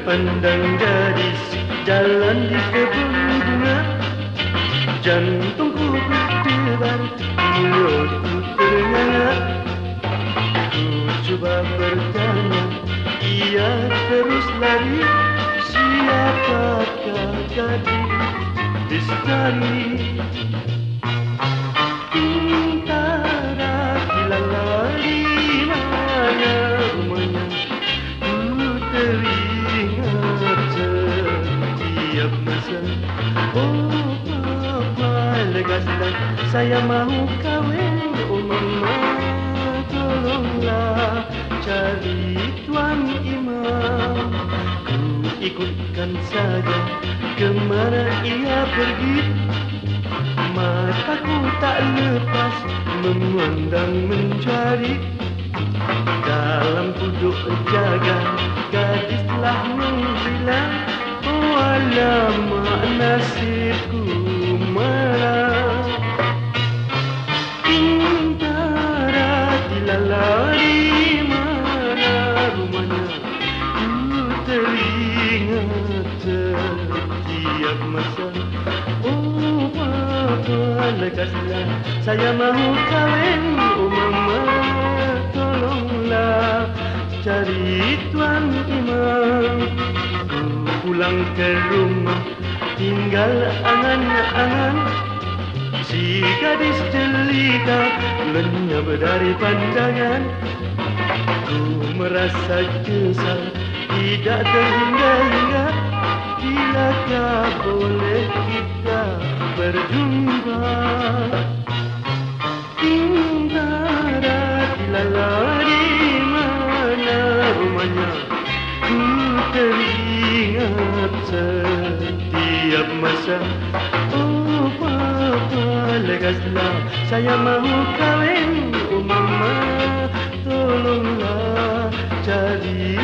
terpandang gadis jalan di kebun bunga. Jantungku berdebar, mulutku terengah Ku cuba bertanya, ia terus lari? Siapakah gadis di sekali Oh Papa legaslah Saya mahu kawin Mama tolonglah Cari Tuan Imam. Ku ikutkan saja Kemana ia pergi. Mataku tak lepas Memandang mencari. Dalam duduk jaga Gadis telah menghilang Oh alamak nasibku malam Tentara dilalari mana rumahnya Ku teringat setiap masa. Oh Papa lekaslah Saya mahu kawin Oh Mama tolonglah Cari Tuan Imam. Pulang ke rumah Tinggal angan-angan Si gadis jelita Lenyap dari pandangan. Ku merasa kesal Tidak terhingga-hingga. Bilakah boleh kita berjumpa? Ku teringat hermosa. Oh, papá, legaslah saya se llama un cabén, oh, mamá, todo lo la, charito.